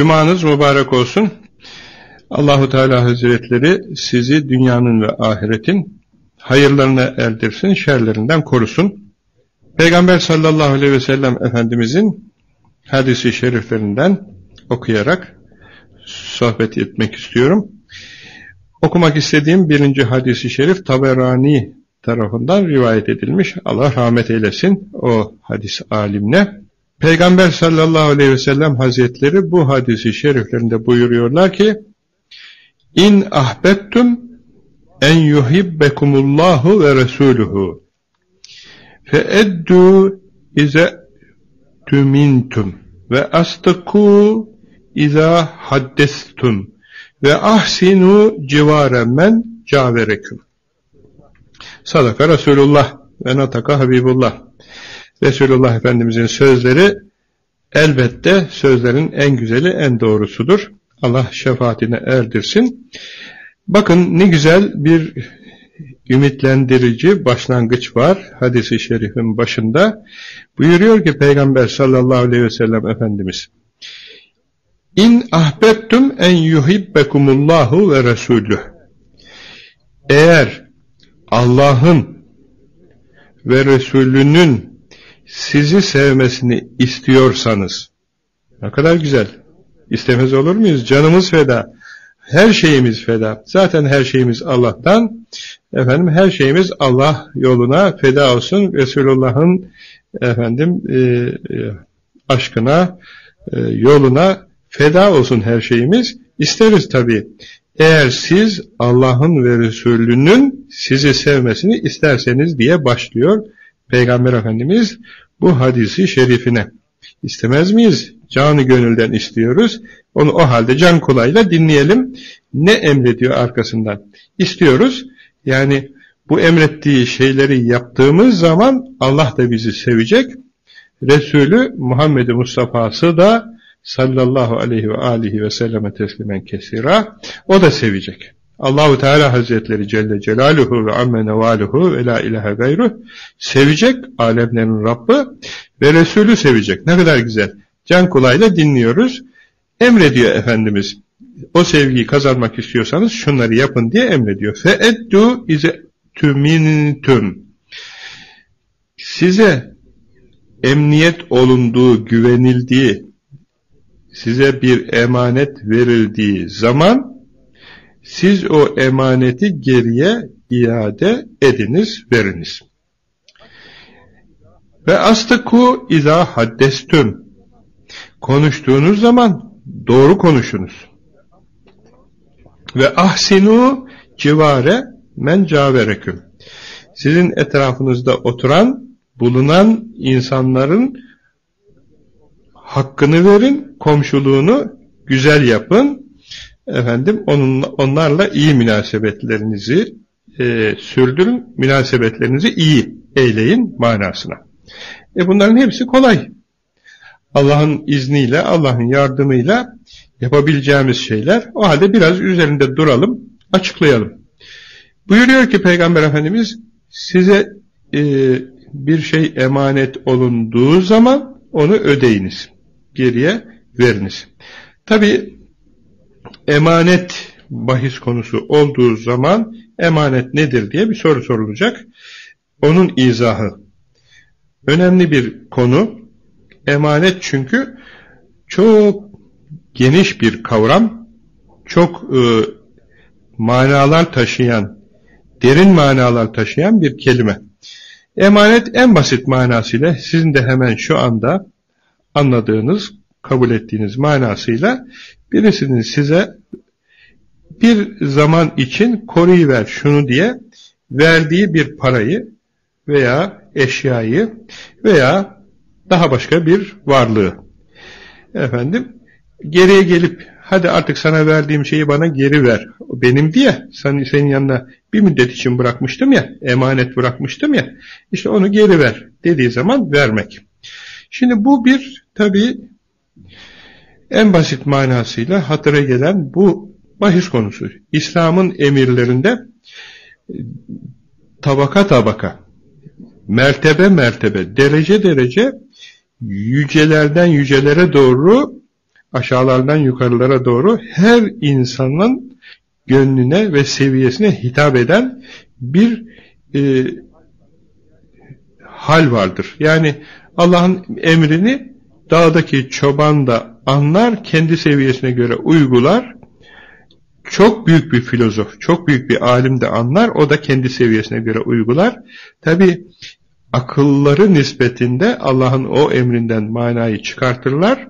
Cumanız mübarek olsun. Allahu Teala Hazretleri sizi dünyanın ve ahiretin hayırlarına erdirsin, şerlerinden korusun. Peygamber sallallahu aleyhi ve sellem Efendimizin hadisi şeriflerinden okuyarak sohbet etmek istiyorum. Okumak istediğim birinci hadisi şerif Taberani tarafından rivayet edilmiş. Allah rahmet eylesin o hadis alimine. Peygamber sallallahu aleyhi ve sellem hazretleri bu hadisi şeriflerinde buyuruyorlar ki İn ahbettum en yuhibbekumullahu ve resuluhu. Fe eddu ize tümintum ve astıku iza haddestum ve ahsinu civare men cavereküm Sadaka Resulullah ve nataka Habibullah Resulullah Efendimizin sözleri elbette sözlerin en güzeli, en doğrusudur. Allah şefaatine erdirsin. Bakın ne güzel bir ümitlendirici başlangıç var hadisi şerifin başında. Buyuruyor ki Peygamber sallallahu aleyhi ve sellem Efendimiz İn ahbettum en yuhibbekumullahu ve resulüh Eğer Allah'ın ve Resulünün sizi sevmesini istiyorsanız, ne kadar güzel, istemez olur muyuz? Canımız feda, her şeyimiz feda. Zaten her şeyimiz Allah'tan, efendim her şeyimiz Allah yoluna feda olsun. Resulullah'ın efendim e, e, aşkına, e, yoluna feda olsun her şeyimiz. İsteriz tabii. Eğer siz Allah'ın ve Resulünün sizi sevmesini isterseniz diye başlıyor Peygamber Efendimiz bu hadisi şerifine. İstemez miyiz? Canı gönülden istiyoruz. Onu o halde can kolayla dinleyelim. Ne emrediyor arkasından? İstiyoruz. Yani bu emrettiği şeyleri yaptığımız zaman Allah da bizi sevecek. Resulü Muhammed Mustafa'sı da sallallahu aleyhi ve alihi ve selleme teslimen kesira o da sevecek. Allahu Teala Hazretleri Celle Celaluhu ve amme nevaluhu ve la ilahe gayru sevecek alemlerin Rabbi ve Resulü sevecek. Ne kadar güzel. Can kulağıyla dinliyoruz. Emrediyor Efendimiz. O sevgiyi kazanmak istiyorsanız şunları yapın diye emrediyor. Fe eddu ize tümintum. Size emniyet olunduğu, güvenildiği, size bir emanet verildiği zaman siz o emaneti geriye iade ediniz, veriniz. Ve astıku izâ haddestüm. Konuştuğunuz zaman doğru konuşunuz. Ve ahsinu civare men cavereküm. Sizin etrafınızda oturan, bulunan insanların hakkını verin, komşuluğunu güzel yapın, efendim onunla, onlarla iyi münasebetlerinizi e, sürdürün, münasebetlerinizi iyi eyleyin manasına. E bunların hepsi kolay. Allah'ın izniyle, Allah'ın yardımıyla yapabileceğimiz şeyler. O halde biraz üzerinde duralım, açıklayalım. Buyuruyor ki Peygamber Efendimiz, size e, bir şey emanet olunduğu zaman onu ödeyiniz. Geriye veriniz. Tabi emanet bahis konusu olduğu zaman emanet nedir diye bir soru sorulacak. Onun izahı. Önemli bir konu. Emanet çünkü çok geniş bir kavram, çok e, manalar taşıyan, derin manalar taşıyan bir kelime. Emanet en basit manasıyla sizin de hemen şu anda anladığınız, kabul ettiğiniz manasıyla birisinin size bir zaman için koruyuver şunu diye verdiği bir parayı veya eşyayı veya daha başka bir varlığı. Efendim geriye gelip hadi artık sana verdiğim şeyi bana geri ver. Benim diye sen, senin yanına bir müddet için bırakmıştım ya, emanet bırakmıştım ya, işte onu geri ver dediği zaman vermek. Şimdi bu bir tabi en basit manasıyla hatıra gelen bu bahis konusu. İslam'ın emirlerinde e, tabaka tabaka, mertebe mertebe, derece derece yücelerden yücelere doğru aşağılardan yukarılara doğru her insanın gönlüne ve seviyesine hitap eden bir e, hal vardır. Yani Allah'ın emrini dağdaki çoban da anlar, kendi seviyesine göre uygular. Çok büyük bir filozof, çok büyük bir alim de anlar, o da kendi seviyesine göre uygular. Tabi akılları nispetinde Allah'ın o emrinden manayı çıkartırlar,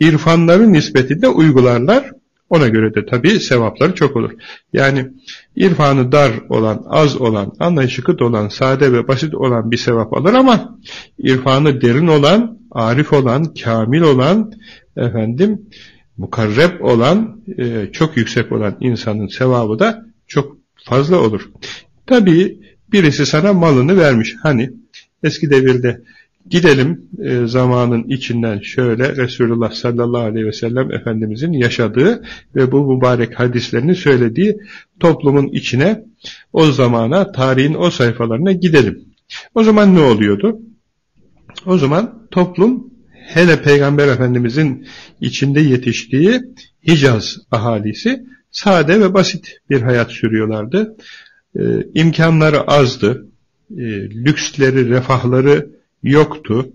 irfanları nispetinde uygularlar. Ona göre de tabii sevapları çok olur. Yani irfanı dar olan, az olan, anlayışı kıt olan, sade ve basit olan bir sevap alır ama irfanı derin olan, arif olan, kamil olan, efendim, mukarreb olan, e, çok yüksek olan insanın sevabı da çok fazla olur. Tabii birisi sana malını vermiş. Hani eski devirde Gidelim e, zamanın içinden şöyle Resulullah sallallahu aleyhi ve sellem Efendimizin yaşadığı ve bu mübarek hadislerini söylediği toplumun içine o zamana, tarihin o sayfalarına gidelim. O zaman ne oluyordu? O zaman toplum hele Peygamber Efendimizin içinde yetiştiği Hicaz ahalisi sade ve basit bir hayat sürüyorlardı. Ee, imkanları azdı, e, lüksleri, refahları yoktu.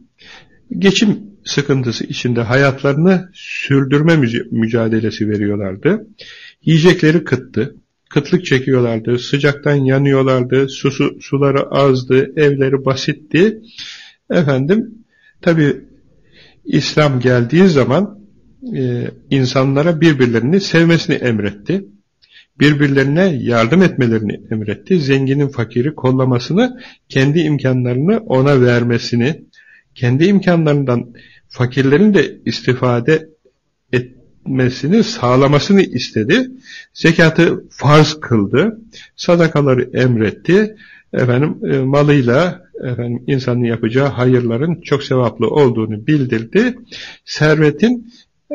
Geçim sıkıntısı içinde hayatlarını sürdürme mücadelesi veriyorlardı. Yiyecekleri kıttı. Kıtlık çekiyorlardı, sıcaktan yanıyorlardı, susu, suları azdı, evleri basitti. Efendim, tabi İslam geldiği zaman e, insanlara birbirlerini sevmesini emretti. Birbirlerine yardım etmelerini emretti. Zenginin fakiri kollamasını, kendi imkanlarını ona vermesini, kendi imkanlarından fakirlerin de istifade etmesini sağlamasını istedi. Zekatı farz kıldı. Sadakaları emretti. Efendim e, malıyla efendim insanın yapacağı hayırların çok sevaplı olduğunu bildirdi. Servetin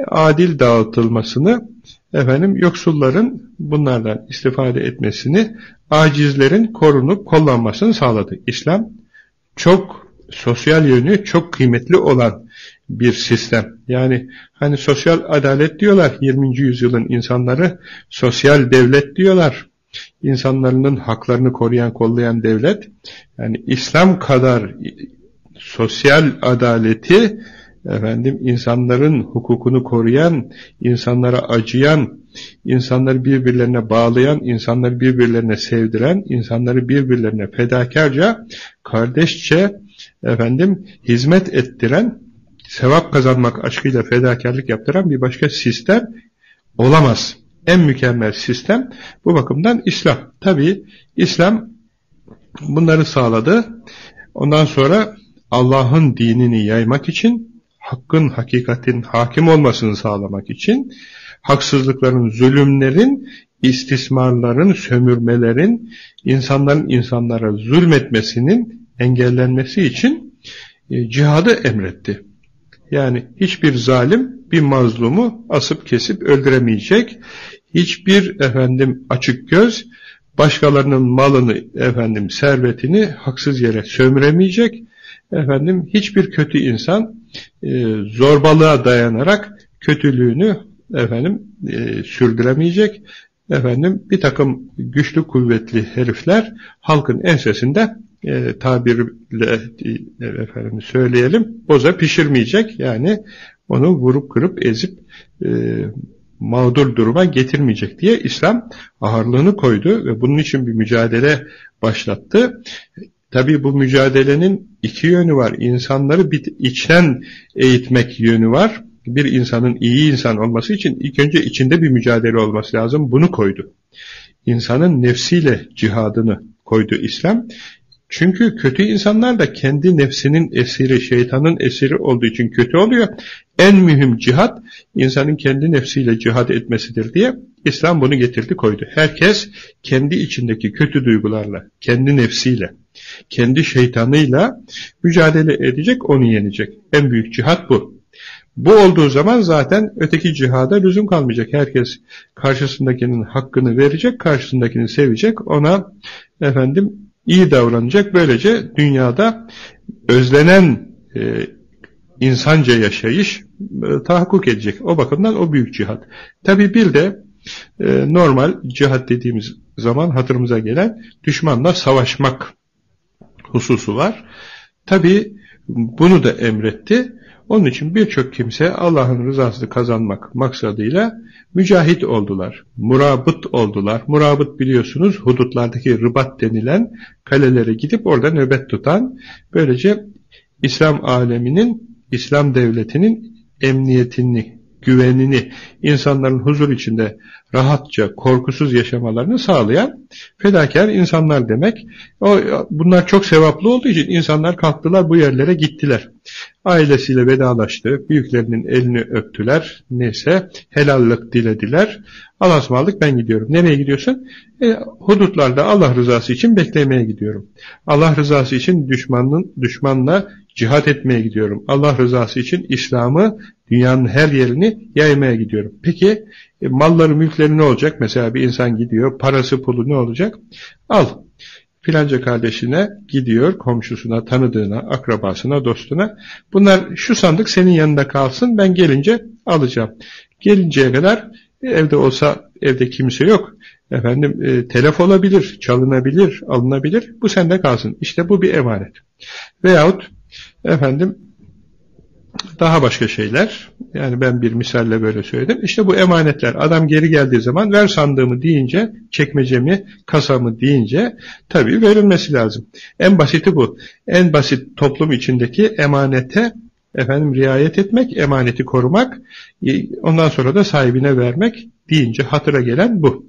adil dağıtılmasını efendim yoksulların bunlardan istifade etmesini, acizlerin korunup kullanmasını sağladı. İslam çok sosyal yönü çok kıymetli olan bir sistem. Yani hani sosyal adalet diyorlar 20. yüzyılın insanları, sosyal devlet diyorlar. İnsanların haklarını koruyan, kollayan devlet. Yani İslam kadar sosyal adaleti efendim insanların hukukunu koruyan, insanlara acıyan, insanları birbirlerine bağlayan, insanları birbirlerine sevdiren, insanları birbirlerine fedakarca, kardeşçe efendim hizmet ettiren, sevap kazanmak aşkıyla fedakarlık yaptıran bir başka sistem olamaz. En mükemmel sistem bu bakımdan İslam. Tabi İslam bunları sağladı. Ondan sonra Allah'ın dinini yaymak için hakkın, hakikatin hakim olmasını sağlamak için haksızlıkların, zulümlerin, istismarların, sömürmelerin, insanların insanlara zulmetmesinin engellenmesi için e, cihadı emretti. Yani hiçbir zalim bir mazlumu asıp kesip öldüremeyecek. Hiçbir efendim açık göz başkalarının malını efendim servetini haksız yere sömüremeyecek. Efendim hiçbir kötü insan e, zorbalığa dayanarak kötülüğünü efendim e, sürdüremeyecek. Efendim bir takım güçlü kuvvetli herifler halkın ensesinde e, tabirle e, efendim söyleyelim boza pişirmeyecek. Yani onu vurup kırıp ezip e, mağdur duruma getirmeyecek diye İslam ağırlığını koydu ve bunun için bir mücadele başlattı. Tabi bu mücadelenin iki yönü var. İnsanları bir içten eğitmek yönü var. Bir insanın iyi insan olması için ilk önce içinde bir mücadele olması lazım. Bunu koydu. İnsanın nefsiyle cihadını koydu İslam. Çünkü kötü insanlar da kendi nefsinin esiri, şeytanın esiri olduğu için kötü oluyor. En mühim cihat insanın kendi nefsiyle cihad etmesidir diye İslam bunu getirdi koydu. Herkes kendi içindeki kötü duygularla, kendi nefsiyle, kendi şeytanıyla mücadele edecek, onu yenecek. En büyük cihat bu. Bu olduğu zaman zaten öteki cihada lüzum kalmayacak. Herkes karşısındakinin hakkını verecek, karşısındakini sevecek, ona efendim iyi davranacak. Böylece dünyada özlenen e, insanca yaşayış e, tahakkuk edecek. O bakımdan o büyük cihat. Tabi bir de e, normal cihat dediğimiz zaman hatırımıza gelen düşmanla savaşmak hususu var. Tabi bunu da emretti. Onun için birçok kimse Allah'ın rızasını kazanmak maksadıyla mücahit oldular, murabıt oldular. Murabıt biliyorsunuz hudutlardaki rıbat denilen kalelere gidip orada nöbet tutan, böylece İslam aleminin, İslam devletinin emniyetini, güvenini, insanların huzur içinde rahatça, korkusuz yaşamalarını sağlayan fedakar insanlar demek. O, bunlar çok sevaplı olduğu için insanlar kalktılar bu yerlere gittiler. Ailesiyle vedalaştı, büyüklerinin elini öptüler, neyse helallik dilediler. Allah'a ben gidiyorum. Nereye gidiyorsun? E, hudutlarda Allah rızası için beklemeye gidiyorum. Allah rızası için düşmanın düşmanla cihat etmeye gidiyorum. Allah rızası için İslam'ı dünyanın her yerini yaymaya gidiyorum. Peki e, malları, mülkleri ne olacak? Mesela bir insan gidiyor, parası, pulu ne olacak? Al. Filanca kardeşine gidiyor, komşusuna, tanıdığına, akrabasına, dostuna. Bunlar şu sandık senin yanında kalsın, ben gelince alacağım. Gelinceye kadar evde olsa evde kimse yok. Efendim e, telef olabilir, çalınabilir, alınabilir. Bu sende kalsın. İşte bu bir emanet. Veyahut efendim daha başka şeyler. Yani ben bir misalle böyle söyledim. İşte bu emanetler. Adam geri geldiği zaman ver sandığımı deyince, çekmecemi, kasamı deyince tabii verilmesi lazım. En basiti bu. En basit toplum içindeki emanete efendim riayet etmek, emaneti korumak, ondan sonra da sahibine vermek deyince hatıra gelen bu.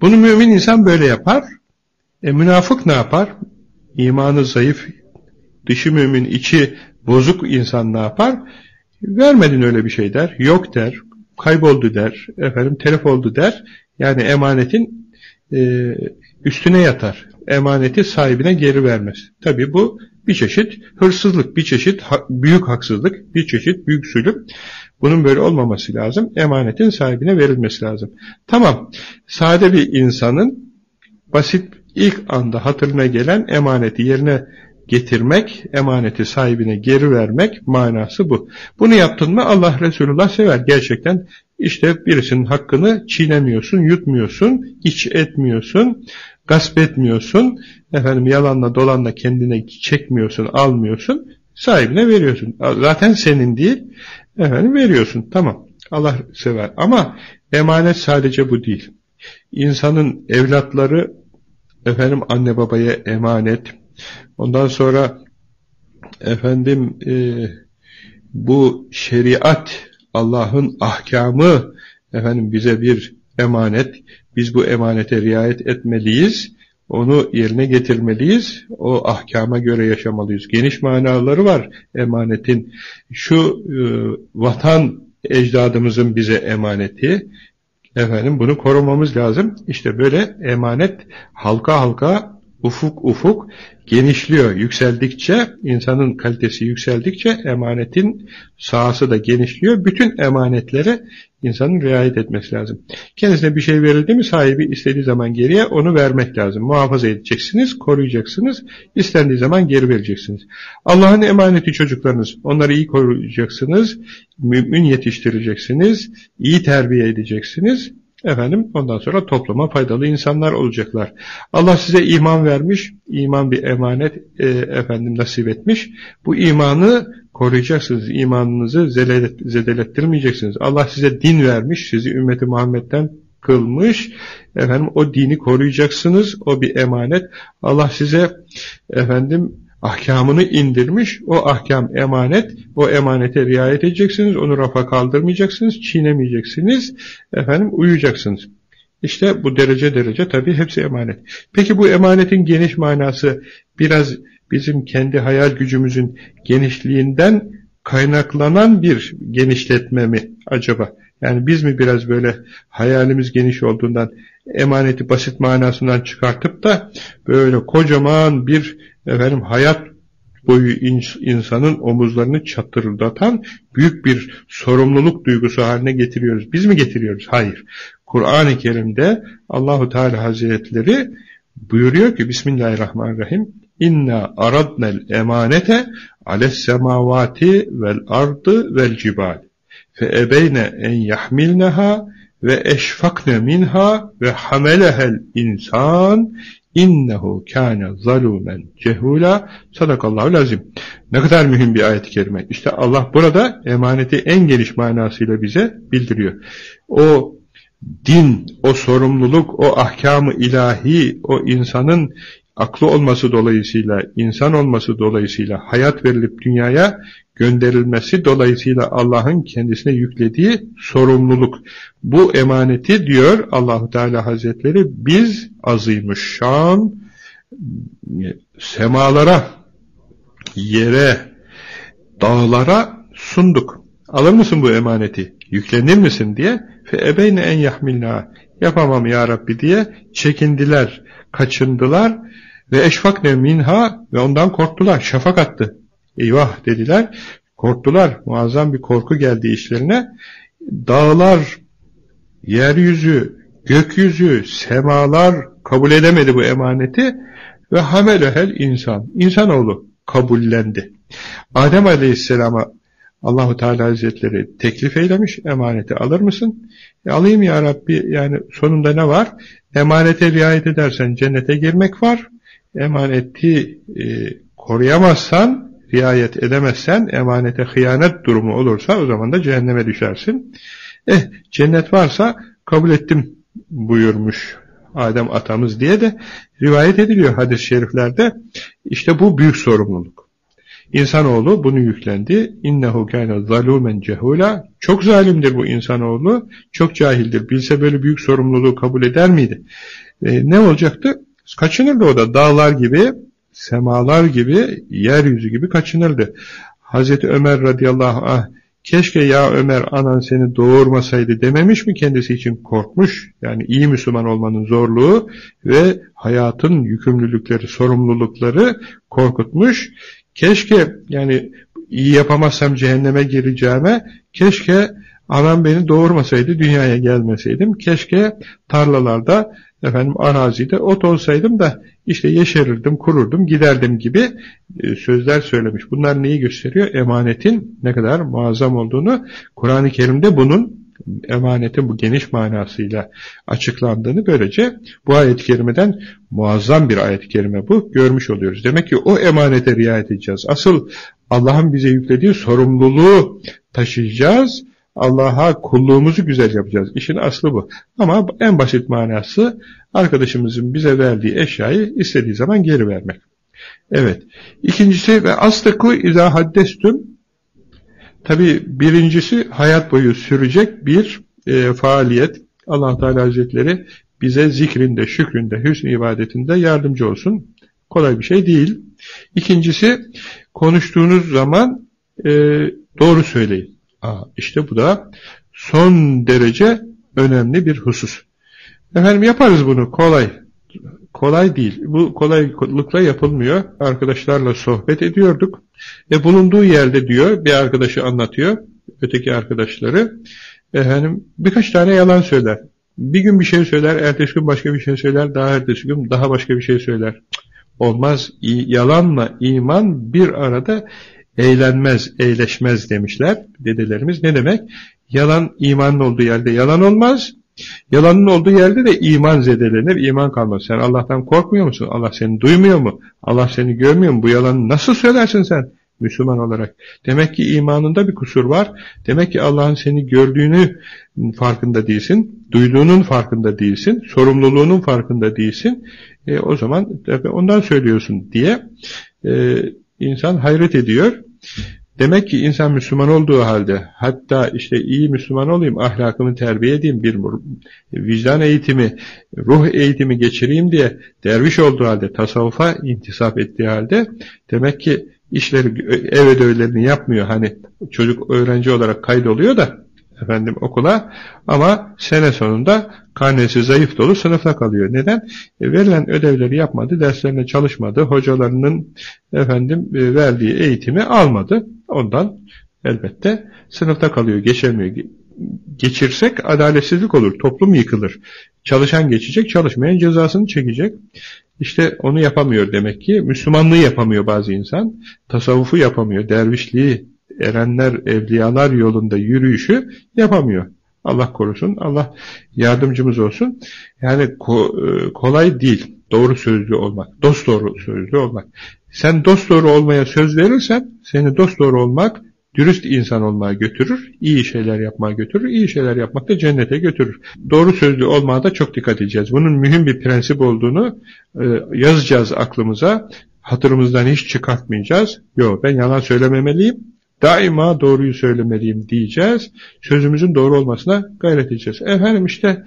Bunu mümin insan böyle yapar. E, münafık ne yapar? İmanı zayıf, dışı mümin, içi bozuk insan ne yapar? Vermedin öyle bir şey der, yok der, kayboldu der, efendim telef oldu der. Yani emanetin e, üstüne yatar. Emaneti sahibine geri vermez. Tabi bu bir çeşit hırsızlık, bir çeşit ha büyük haksızlık, bir çeşit büyük zulüm. Bunun böyle olmaması lazım. Emanetin sahibine verilmesi lazım. Tamam, sade bir insanın basit ilk anda hatırına gelen emaneti yerine getirmek, emaneti sahibine geri vermek manası bu. Bunu yaptın mı Allah Resulullah sever. Gerçekten işte birisinin hakkını çiğnemiyorsun, yutmuyorsun, iç etmiyorsun, gasp etmiyorsun, efendim yalanla dolanla kendine çekmiyorsun, almıyorsun, sahibine veriyorsun. Zaten senin değil, efendim veriyorsun. Tamam. Allah sever. Ama emanet sadece bu değil. İnsanın evlatları efendim anne babaya emanet, Ondan sonra efendim e, bu şeriat Allah'ın ahkamı efendim bize bir emanet. Biz bu emanete riayet etmeliyiz. Onu yerine getirmeliyiz. O ahkama göre yaşamalıyız. Geniş manaları var emanetin. Şu e, vatan ecdadımızın bize emaneti. Efendim bunu korumamız lazım. İşte böyle emanet halka halka ufuk ufuk genişliyor. Yükseldikçe, insanın kalitesi yükseldikçe emanetin sahası da genişliyor. Bütün emanetlere insanın riayet etmesi lazım. Kendisine bir şey verildi mi sahibi istediği zaman geriye onu vermek lazım. Muhafaza edeceksiniz, koruyacaksınız. İstendiği zaman geri vereceksiniz. Allah'ın emaneti çocuklarınız. Onları iyi koruyacaksınız. Mümin yetiştireceksiniz. iyi terbiye edeceksiniz. Efendim ondan sonra topluma faydalı insanlar olacaklar. Allah size iman vermiş, iman bir emanet e, efendim nasip etmiş. Bu imanı koruyacaksınız, imanınızı zedelet, zedelettirmeyeceksiniz. Allah size din vermiş, sizi ümmeti Muhammed'den kılmış. Efendim o dini koruyacaksınız. O bir emanet. Allah size efendim ahkamını indirmiş. O ahkam emanet. O emanete riayet edeceksiniz. Onu rafa kaldırmayacaksınız. Çiğnemeyeceksiniz. Efendim uyuyacaksınız. İşte bu derece derece tabii hepsi emanet. Peki bu emanetin geniş manası biraz bizim kendi hayal gücümüzün genişliğinden kaynaklanan bir genişletme mi acaba? Yani biz mi biraz böyle hayalimiz geniş olduğundan emaneti basit manasından çıkartıp da böyle kocaman bir efendim hayat boyu insanın omuzlarını çatırdatan büyük bir sorumluluk duygusu haline getiriyoruz. Biz mi getiriyoruz? Hayır. Kur'an-ı Kerim'de Allahu Teala Hazretleri buyuruyor ki Bismillahirrahmanirrahim inna aradnel emanete ales semavati vel ardı vel cibal fe ebeyne en yahmilneha ve eşfakne minha ve hamelehel insan innehu kâne zalumen cehula sadakallahu lazim. Ne kadar mühim bir ayet-i kerime. İşte Allah burada emaneti en geniş manasıyla bize bildiriyor. O din, o sorumluluk, o ahkamı ilahi, o insanın aklı olması dolayısıyla, insan olması dolayısıyla hayat verilip dünyaya gönderilmesi dolayısıyla Allah'ın kendisine yüklediği sorumluluk. Bu emaneti diyor Allahu Teala Hazretleri biz azıymış şan semalara, yere, dağlara sunduk. Alır mısın bu emaneti? Yüklenir misin diye fe ebeyne en yahmilna yapamam ya Rabbi diye çekindiler, kaçındılar ve eşfakne minha ve ondan korktular. Şafak attı. Eyvah dediler. Korktular. Muazzam bir korku geldi işlerine. Dağlar, yeryüzü, gökyüzü, semalar kabul edemedi bu emaneti ve hamelehel insan. İnsanoğlu kabullendi. Adem Aleyhisselam'a Allahu Teala Hazretleri teklif eylemiş, emaneti alır mısın? E, alayım ya Rabbi, yani sonunda ne var? Emanete riayet edersen cennete girmek var. Emaneti e, koruyamazsan, riayet edemezsen, emanete hıyanet durumu olursa o zaman da cehenneme düşersin. Eh, cennet varsa kabul ettim buyurmuş Adem atamız diye de rivayet ediliyor hadis-i şeriflerde. İşte bu büyük sorumluluk. İnsanoğlu bunu yüklendi. İnnehu kâne zalûmen cehûlâ. Çok zalimdir bu insanoğlu. Çok cahildir. Bilse böyle büyük sorumluluğu kabul eder miydi? E, ne olacaktı? Kaçınırdı o da. Dağlar gibi, semalar gibi, yeryüzü gibi kaçınırdı. Hazreti Ömer radıyallahu anh keşke ya Ömer anan seni doğurmasaydı dememiş mi kendisi için korkmuş. Yani iyi Müslüman olmanın zorluğu ve hayatın yükümlülükleri, sorumlulukları korkutmuş. Keşke yani iyi yapamazsam cehenneme gireceğime keşke anam beni doğurmasaydı dünyaya gelmeseydim. Keşke tarlalarda efendim arazide ot olsaydım da işte yeşerirdim, kururdum, giderdim gibi e, sözler söylemiş. Bunlar neyi gösteriyor? Emanetin ne kadar muazzam olduğunu Kur'an-ı Kerim'de bunun emanetin bu geniş manasıyla açıklandığını böylece bu ayet-i kerimeden muazzam bir ayet-i kerime bu görmüş oluyoruz. Demek ki o emanete riayet edeceğiz. Asıl Allah'ın bize yüklediği sorumluluğu taşıyacağız. Allah'a kulluğumuzu güzel yapacağız. İşin aslı bu. Ama en basit manası arkadaşımızın bize verdiği eşyayı istediği zaman geri vermek. Evet. İkincisi ve astıku izâ haddestüm Tabi birincisi hayat boyu sürecek bir e, faaliyet. allah Teala Hazretleri bize zikrinde, şükründe, hüsn ibadetinde yardımcı olsun. Kolay bir şey değil. İkincisi konuştuğunuz zaman e, doğru söyleyin. Aa, işte bu da son derece önemli bir husus. Efendim yaparız bunu kolay. Kolay değil. Bu kolaylıkla yapılmıyor. Arkadaşlarla sohbet ediyorduk. E bulunduğu yerde diyor, bir arkadaşı anlatıyor, öteki arkadaşları. Efendim birkaç tane yalan söyler. Bir gün bir şey söyler, ertesi gün başka bir şey söyler, daha ertesi gün daha başka bir şey söyler. Olmaz. Yalanla iman bir arada eğlenmez, eğleşmez demişler dedelerimiz. Ne demek? Yalan imanın olduğu yerde yalan olmaz. Yalanın olduğu yerde de iman zedelenir, iman kalmaz. Sen Allah'tan korkmuyor musun? Allah seni duymuyor mu? Allah seni görmüyor mu? Bu yalanı nasıl söylersin sen? Müslüman olarak. Demek ki imanında bir kusur var. Demek ki Allah'ın seni gördüğünü farkında değilsin. Duyduğunun farkında değilsin. Sorumluluğunun farkında değilsin. E, o zaman ondan söylüyorsun diye e, insan hayret ediyor. Demek ki insan Müslüman olduğu halde hatta işte iyi Müslüman olayım, ahlakımı terbiye edeyim, bir vicdan eğitimi, ruh eğitimi geçireyim diye derviş olduğu halde, tasavvufa intisap ettiği halde demek ki işleri, ev ödevlerini yapmıyor. Hani çocuk öğrenci olarak kaydoluyor da efendim okula ama sene sonunda karnesi zayıf dolu sınıfta kalıyor. Neden? E, verilen ödevleri yapmadı, derslerine çalışmadı, hocalarının efendim e, verdiği eğitimi almadı. Ondan elbette sınıfta kalıyor, geçemiyor. Geçirsek adaletsizlik olur, toplum yıkılır. Çalışan geçecek, çalışmayan cezasını çekecek. İşte onu yapamıyor demek ki. Müslümanlığı yapamıyor bazı insan. Tasavvufu yapamıyor. Dervişliği, erenler, evliyalar yolunda yürüyüşü yapamıyor. Allah korusun, Allah yardımcımız olsun. Yani ko e, kolay değil doğru sözlü olmak, dost doğru sözlü olmak. Sen dost doğru olmaya söz verirsen, seni dost doğru olmak, dürüst insan olmaya götürür, iyi şeyler yapmaya götürür, iyi şeyler yapmak da cennete götürür. Doğru sözlü olmaya da çok dikkat edeceğiz. Bunun mühim bir prensip olduğunu e, yazacağız aklımıza, hatırımızdan hiç çıkartmayacağız. Yok ben yalan söylememeliyim, Daima doğruyu söylemeliyim diyeceğiz. Sözümüzün doğru olmasına gayret edeceğiz. Efendim işte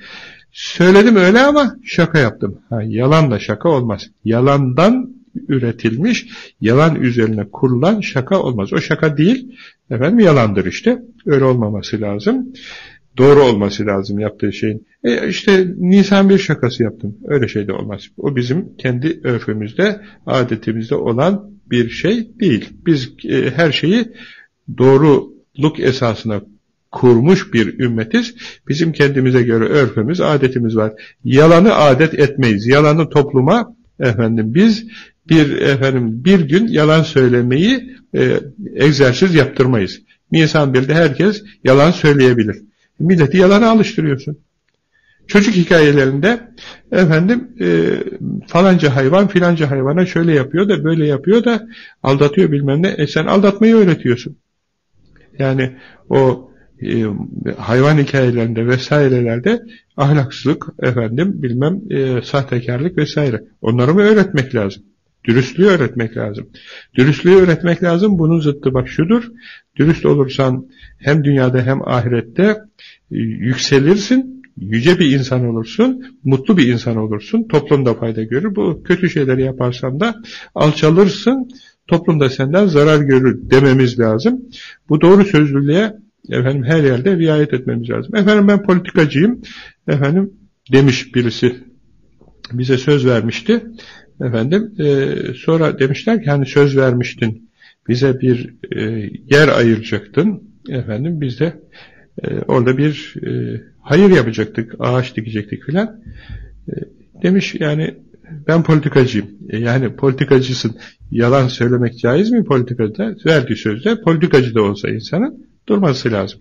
söyledim öyle ama şaka yaptım. Ha, yalan da şaka olmaz. Yalandan üretilmiş, yalan üzerine kurulan şaka olmaz. O şaka değil, efendim yalandır işte. Öyle olmaması lazım. Doğru olması lazım yaptığı şeyin. E işte Nisan bir şakası yaptım. Öyle şey de olmaz. O bizim kendi örfümüzde, adetimizde olan bir şey değil. Biz e, her şeyi doğruluk esasına kurmuş bir ümmetiz. Bizim kendimize göre örfümüz, adetimiz var. Yalanı adet etmeyiz. Yalanı topluma efendim biz bir efendim bir gün yalan söylemeyi e, egzersiz yaptırmayız. Nisan 1'de herkes yalan söyleyebilir. Milleti yalana alıştırıyorsun. Çocuk hikayelerinde efendim e, falanca hayvan filanca hayvana şöyle yapıyor da böyle yapıyor da aldatıyor bilmem ne. E sen aldatmayı öğretiyorsun. Yani o e, hayvan hikayelerinde vesairelerde ahlaksızlık, efendim bilmem e, sahtekarlık vesaire. Onları mı öğretmek lazım? Dürüstlüğü öğretmek lazım. Dürüstlüğü öğretmek lazım. Bunun zıttı bak şudur. Dürüst olursan hem dünyada hem ahirette e, yükselirsin. Yüce bir insan olursun. Mutlu bir insan olursun. Toplumda fayda görür. Bu kötü şeyleri yaparsan da alçalırsın toplumda senden zarar görür dememiz lazım. Bu doğru sözlülüğe efendim her yerde riayet etmemiz lazım. Efendim ben politikacıyım. Efendim demiş birisi bize söz vermişti. Efendim e, sonra demişler ki hani söz vermiştin. Bize bir e, yer ayıracaktın. Efendim biz de e, orada bir e, hayır yapacaktık. Ağaç dikecektik filan. E, demiş yani ben politikacıyım. E, yani politikacısın. Yalan söylemek caiz mi politikacıda? Verdiği sözde politikacı da olsa insanın durması lazım.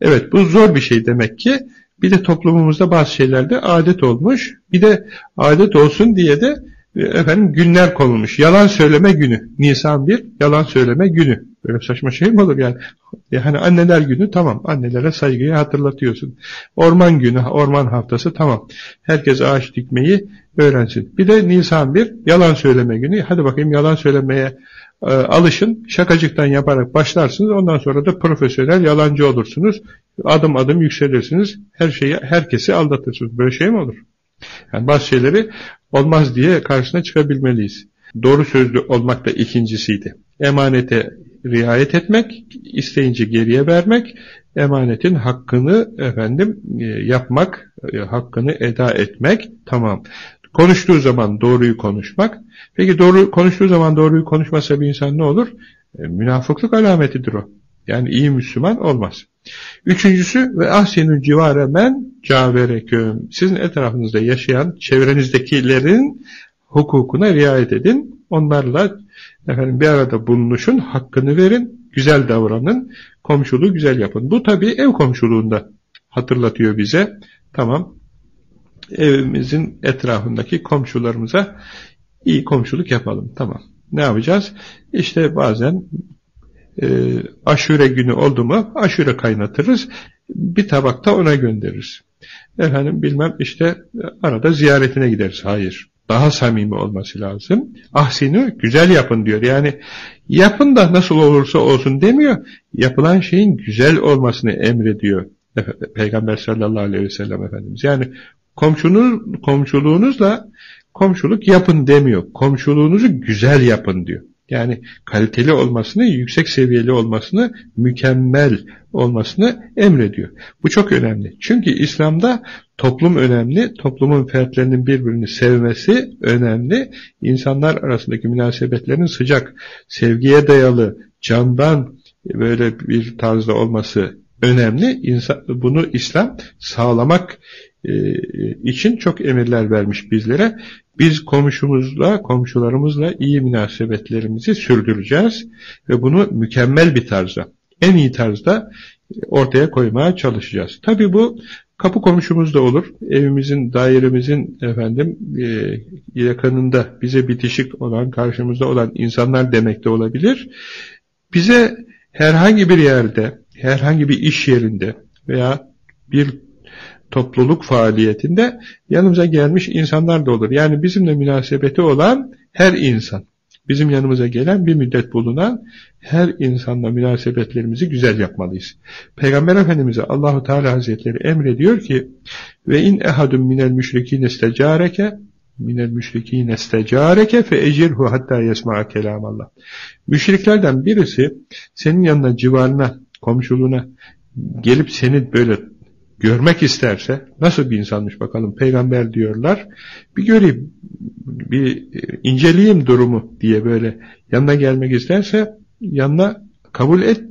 Evet bu zor bir şey demek ki. Bir de toplumumuzda bazı şeylerde adet olmuş. Bir de adet olsun diye de e, efendim günler konulmuş. Yalan söyleme günü. Nisan 1 yalan söyleme günü. Böyle saçma şey mi olur yani? Yani anneler günü tamam. Annelere saygıyı hatırlatıyorsun. Orman günü, orman haftası tamam. Herkes ağaç dikmeyi öğrensin. Bir de Nisan 1 yalan söyleme günü. Hadi bakayım yalan söylemeye e, alışın. Şakacıktan yaparak başlarsınız. Ondan sonra da profesyonel yalancı olursunuz. Adım adım yükselirsiniz. Her şeyi, herkesi aldatırsınız. Böyle şey mi olur? Yani bazı şeyleri olmaz diye karşısına çıkabilmeliyiz. Doğru sözlü olmak da ikincisiydi. Emanete riayet etmek, isteyince geriye vermek, emanetin hakkını efendim e, yapmak, e, hakkını eda etmek tamam. Konuştuğu zaman doğruyu konuşmak. Peki doğru konuştuğu zaman doğruyu konuşmasa bir insan ne olur? E, münafıklık alametidir o. Yani iyi Müslüman olmaz. Üçüncüsü ve ahsenü civare men cavereküm. Sizin etrafınızda yaşayan çevrenizdekilerin hukukuna riayet edin. Onlarla efendim bir arada bulunuşun, hakkını verin, güzel davranın, komşuluğu güzel yapın. Bu tabii ev komşuluğunda hatırlatıyor bize. Tamam, evimizin etrafındaki komşularımıza iyi komşuluk yapalım. Tamam. Ne yapacağız? İşte bazen e, aşure günü oldu mu aşure kaynatırız. Bir tabakta ona göndeririz. Efendim bilmem işte arada ziyaretine gideriz. Hayır. Daha samimi olması lazım. Ahsinu güzel yapın diyor. Yani yapın da nasıl olursa olsun demiyor. Yapılan şeyin güzel olmasını emrediyor. Peygamber sallallahu aleyhi ve sellem Efendimiz. Yani komşunuz, komşuluğunuzla komşuluk yapın demiyor. Komşuluğunuzu güzel yapın diyor. Yani kaliteli olmasını, yüksek seviyeli olmasını, mükemmel olmasını emrediyor. Bu çok önemli. Çünkü İslam'da toplum önemli, toplumun fertlerinin birbirini sevmesi önemli. İnsanlar arasındaki münasebetlerin sıcak, sevgiye dayalı, candan böyle bir tarzda olması önemli. İnsan, bunu İslam sağlamak için çok emirler vermiş bizlere. Biz komşumuzla, komşularımızla iyi münasebetlerimizi sürdüreceğiz ve bunu mükemmel bir tarzda, en iyi tarzda ortaya koymaya çalışacağız. Tabi bu kapı komşumuz da olur. Evimizin, dairemizin efendim e, yakınında bize bitişik olan, karşımızda olan insanlar demek de olabilir. Bize herhangi bir yerde, herhangi bir iş yerinde veya bir topluluk faaliyetinde yanımıza gelmiş insanlar da olur. Yani bizimle münasebeti olan her insan, bizim yanımıza gelen bir müddet bulunan her insanla münasebetlerimizi güzel yapmalıyız. Peygamber Efendimiz'e Allahu Teala Hazretleri emrediyor ki ve in ehadun minel müşrikin istecareke minel müşrikin istecareke fe ecirhu hatta yesma'a kelamallah. Müşriklerden birisi senin yanına, civarına, komşuluğuna gelip seni böyle görmek isterse nasıl bir insanmış bakalım peygamber diyorlar bir göreyim bir e, inceleyeyim durumu diye böyle yanına gelmek isterse yanına kabul et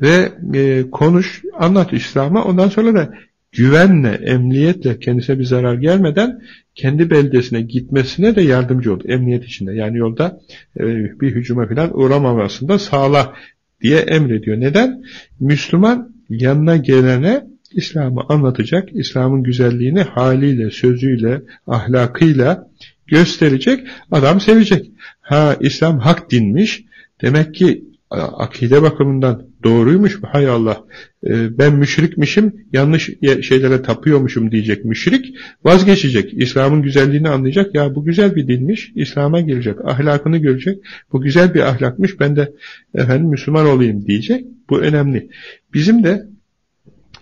ve e, konuş anlat İslam'a ondan sonra da güvenle, emniyetle kendisine bir zarar gelmeden kendi beldesine gitmesine de yardımcı ol. Emniyet içinde. Yani yolda e, bir hücuma falan uğramamasında sağla diye emrediyor. Neden? Müslüman yanına gelene İslam'ı anlatacak, İslam'ın güzelliğini haliyle, sözüyle, ahlakıyla gösterecek, adam sevecek. Ha İslam hak dinmiş, demek ki akide bakımından doğruymuş, hay Allah e, ben müşrikmişim, yanlış şeylere tapıyormuşum diyecek müşrik, vazgeçecek, İslam'ın güzelliğini anlayacak, ya bu güzel bir dinmiş, İslam'a girecek, ahlakını görecek, bu güzel bir ahlakmış, ben de efendim Müslüman olayım diyecek, bu önemli. Bizim de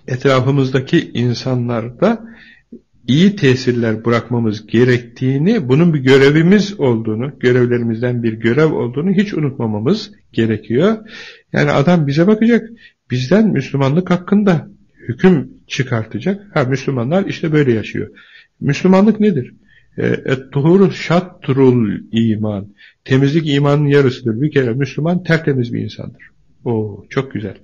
etrafımızdaki insanlarda iyi tesirler bırakmamız gerektiğini, bunun bir görevimiz olduğunu, görevlerimizden bir görev olduğunu hiç unutmamamız gerekiyor. Yani adam bize bakacak, bizden Müslümanlık hakkında hüküm çıkartacak. Ha Müslümanlar işte böyle yaşıyor. Müslümanlık nedir? E, Et-tuhuru şatrul iman. Temizlik imanın yarısıdır. Bir kere Müslüman tertemiz bir insandır. Oo, çok güzel.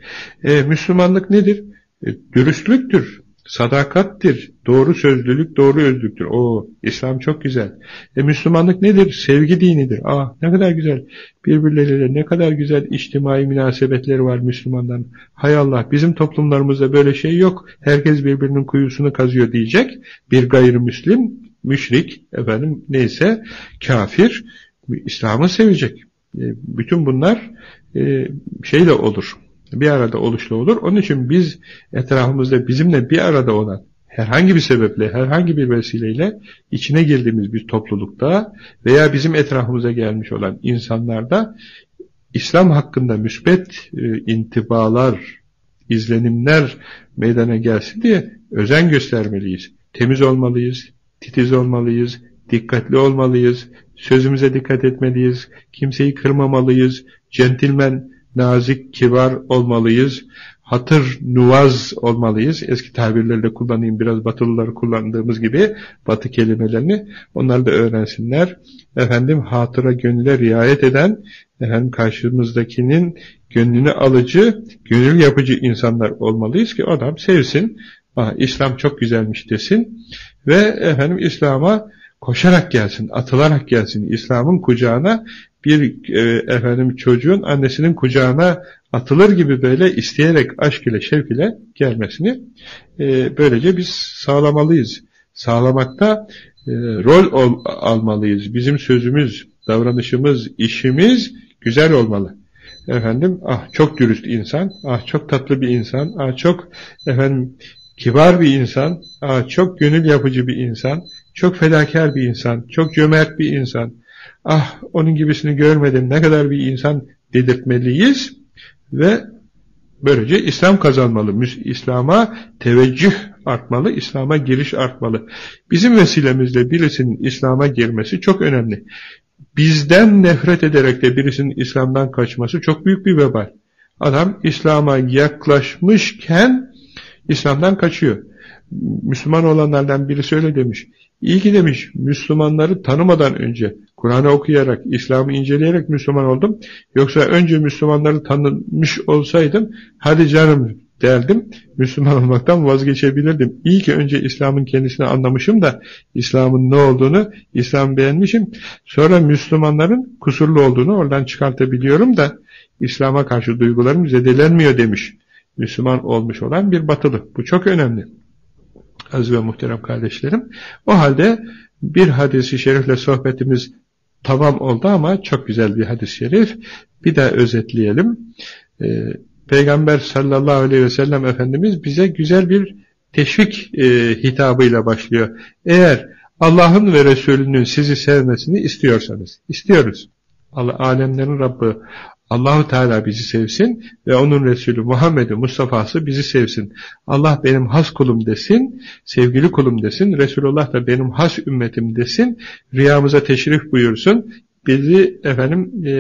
E, Müslümanlık nedir? E, dürüstlüktür, sadakattir, doğru sözlülük, doğru özlüktür. O İslam çok güzel. E, Müslümanlık nedir? Sevgi dinidir. Aa ne kadar güzel. Birbirleriyle ne kadar güzel içtimai münasebetleri var Müslümanların. Hay Allah bizim toplumlarımızda böyle şey yok. Herkes birbirinin kuyusunu kazıyor diyecek. Bir gayrimüslim, müşrik, efendim neyse kafir, İslam'ı sevecek. E, bütün bunlar e, şeyle olur bir arada oluşlu olur. Onun için biz etrafımızda bizimle bir arada olan herhangi bir sebeple, herhangi bir vesileyle içine girdiğimiz bir toplulukta veya bizim etrafımıza gelmiş olan insanlarda İslam hakkında müsbet e, intibalar, izlenimler meydana gelsin diye özen göstermeliyiz. Temiz olmalıyız, titiz olmalıyız, dikkatli olmalıyız, sözümüze dikkat etmeliyiz, kimseyi kırmamalıyız, centilmen, nazik, kibar olmalıyız. Hatır, nuvaz olmalıyız. Eski tabirlerle kullanayım biraz batılıları kullandığımız gibi batı kelimelerini. Onlar da öğrensinler. Efendim hatıra gönüle riayet eden, efendim karşımızdakinin gönlünü alıcı, gönül yapıcı insanlar olmalıyız ki adam sevsin. Ah, İslam çok güzelmiş desin. Ve efendim İslam'a koşarak gelsin, atılarak gelsin. İslam'ın kucağına bir e, efendim çocuğun annesinin kucağına atılır gibi böyle isteyerek aşk ile şevk ile gelmesini e, böylece biz sağlamalıyız. Sağlamakta e, rol ol, almalıyız. Bizim sözümüz, davranışımız, işimiz güzel olmalı. Efendim ah çok dürüst insan, ah çok tatlı bir insan, ah çok efendim kibar bir insan, ah çok gönül yapıcı bir insan, çok fedakar bir insan, çok cömert bir insan, ah onun gibisini görmedim ne kadar bir insan dedirtmeliyiz ve böylece İslam kazanmalı. İslam'a teveccüh artmalı, İslam'a giriş artmalı. Bizim vesilemizle birisinin İslam'a girmesi çok önemli. Bizden nefret ederek de birisinin İslam'dan kaçması çok büyük bir vebal. Adam İslam'a yaklaşmışken İslam'dan kaçıyor. Müslüman olanlardan birisi öyle demiş. İyi ki demiş Müslümanları tanımadan önce Kur'an'ı okuyarak, İslam'ı inceleyerek Müslüman oldum. Yoksa önce Müslümanları tanımış olsaydım hadi canım derdim, Müslüman olmaktan vazgeçebilirdim. İyi ki önce İslam'ın kendisini anlamışım da, İslam'ın ne olduğunu, İslam beğenmişim. Sonra Müslümanların kusurlu olduğunu oradan çıkartabiliyorum da, İslam'a karşı duygularım zedelenmiyor demiş. Müslüman olmuş olan bir batılı. Bu çok önemli. Aziz ve muhterem kardeşlerim. O halde bir hadisi şerifle sohbetimiz tamam oldu ama çok güzel bir hadis-i şerif. Bir daha özetleyelim. Ee, Peygamber sallallahu aleyhi ve sellem Efendimiz bize güzel bir teşvik e, hitabıyla başlıyor. Eğer Allah'ın ve Resulünün sizi sevmesini istiyorsanız, istiyoruz. Allah, alemlerin Rabbi Allahu Teala bizi sevsin ve onun Resulü Muhammed'i Mustafa'sı bizi sevsin. Allah benim has kulum desin, sevgili kulum desin, Resulullah da benim has ümmetim desin, rüyamıza teşrif buyursun, bizi efendim e,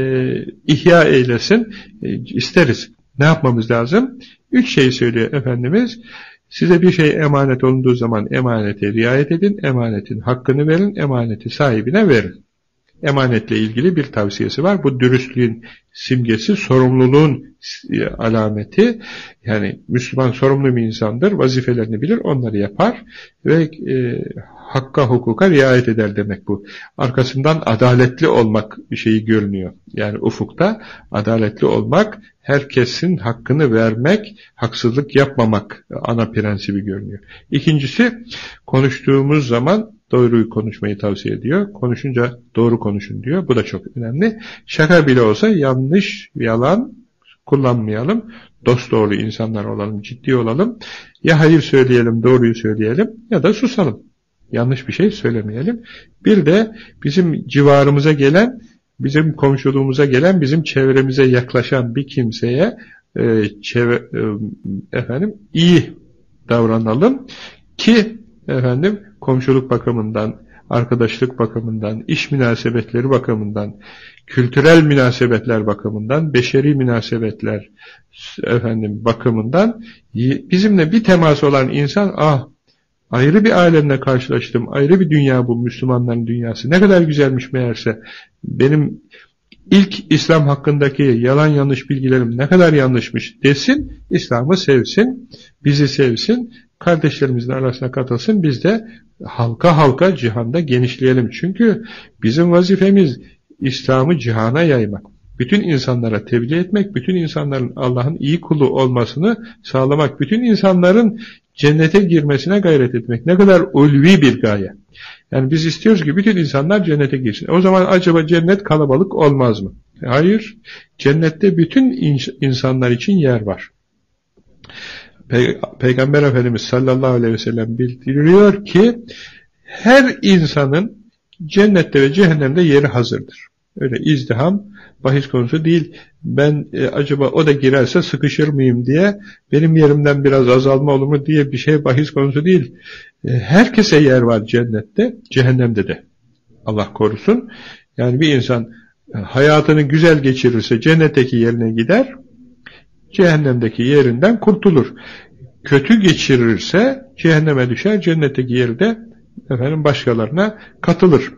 ihya eylesin, e, isteriz. Ne yapmamız lazım? Üç şey söylüyor Efendimiz. Size bir şey emanet olunduğu zaman emanete riayet edin, emanetin hakkını verin, emaneti sahibine verin emanetle ilgili bir tavsiyesi var. Bu dürüstlüğün simgesi, sorumluluğun alameti. Yani Müslüman sorumlu bir insandır, vazifelerini bilir, onları yapar ve e, hakka hukuka riayet eder demek bu. Arkasından adaletli olmak şeyi görünüyor. Yani ufukta adaletli olmak, herkesin hakkını vermek, haksızlık yapmamak ana prensibi görünüyor. İkincisi, konuştuğumuz zaman doğruyu konuşmayı tavsiye ediyor. Konuşunca doğru konuşun diyor. Bu da çok önemli. Şaka bile olsa yanlış, yalan kullanmayalım. Dost doğru insanlar olalım, ciddi olalım. Ya hayır söyleyelim, doğruyu söyleyelim ya da susalım. Yanlış bir şey söylemeyelim. Bir de bizim civarımıza gelen, bizim komşuluğumuza gelen, bizim çevremize yaklaşan bir kimseye e, çevre, e, efendim iyi davranalım ki efendim komşuluk bakımından, arkadaşlık bakımından, iş münasebetleri bakımından, kültürel münasebetler bakımından, beşeri münasebetler efendim bakımından bizimle bir temas olan insan ah ayrı bir alemle karşılaştım, ayrı bir dünya bu Müslümanların dünyası. Ne kadar güzelmiş meğerse. Benim ilk İslam hakkındaki yalan yanlış bilgilerim ne kadar yanlışmış desin, İslam'ı sevsin, bizi sevsin, kardeşlerimizin arasına katılsın, biz de halka halka cihanda genişleyelim. Çünkü bizim vazifemiz İslam'ı cihana yaymak. Bütün insanlara tebliğ etmek, bütün insanların Allah'ın iyi kulu olmasını sağlamak, bütün insanların cennete girmesine gayret etmek. Ne kadar ulvi bir gaye. Yani biz istiyoruz ki bütün insanlar cennete girsin. O zaman acaba cennet kalabalık olmaz mı? Hayır. Cennette bütün insanlar için yer var. Pey Peygamber Efendimiz sallallahu aleyhi ve sellem bildiriyor ki her insanın cennette ve cehennemde yeri hazırdır. Öyle izdiham bahis konusu değil. Ben e, acaba o da girerse sıkışır mıyım diye benim yerimden biraz azalma olur mu diye bir şey bahis konusu değil. E, herkese yer var cennette, cehennemde de. Allah korusun. Yani bir insan e, hayatını güzel geçirirse cennetteki yerine gider, cehennemdeki yerinden kurtulur. Kötü geçirirse cehenneme düşer, cennetteki yeri de efendim başkalarına katılır.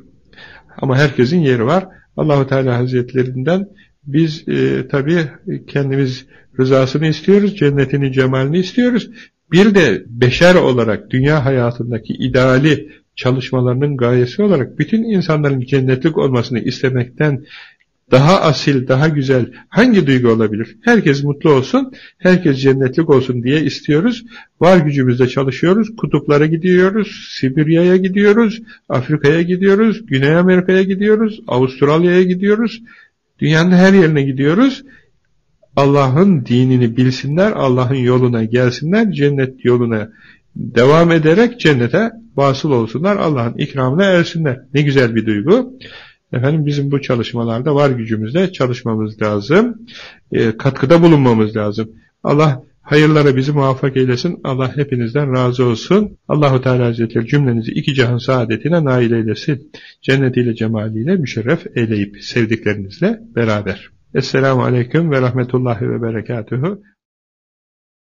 Ama herkesin yeri var. Allahu Teala Hazretlerinden biz e, tabii kendimiz rızasını istiyoruz, cennetini, cemalini istiyoruz. Bir de beşer olarak dünya hayatındaki ideali çalışmalarının gayesi olarak bütün insanların cennetlik olmasını istemekten daha asil, daha güzel hangi duygu olabilir? Herkes mutlu olsun, herkes cennetlik olsun diye istiyoruz. Var gücümüzle çalışıyoruz, kutuplara gidiyoruz, Sibirya'ya gidiyoruz, Afrika'ya gidiyoruz, Güney Amerika'ya gidiyoruz, Avustralya'ya gidiyoruz. Dünyanın her yerine gidiyoruz. Allah'ın dinini bilsinler, Allah'ın yoluna gelsinler, cennet yoluna devam ederek cennete vasıl olsunlar, Allah'ın ikramına ersinler. Ne güzel bir duygu. Efendim bizim bu çalışmalarda var gücümüzle çalışmamız lazım. E, katkıda bulunmamız lazım. Allah hayırlara bizi muvaffak eylesin. Allah hepinizden razı olsun. Allahu Teala Hazretleri cümlenizi iki cihan saadetine nail eylesin. Cennetiyle cemaliyle müşerref eyleyip sevdiklerinizle beraber. Esselamu Aleyküm ve Rahmetullahi ve Berekatuhu.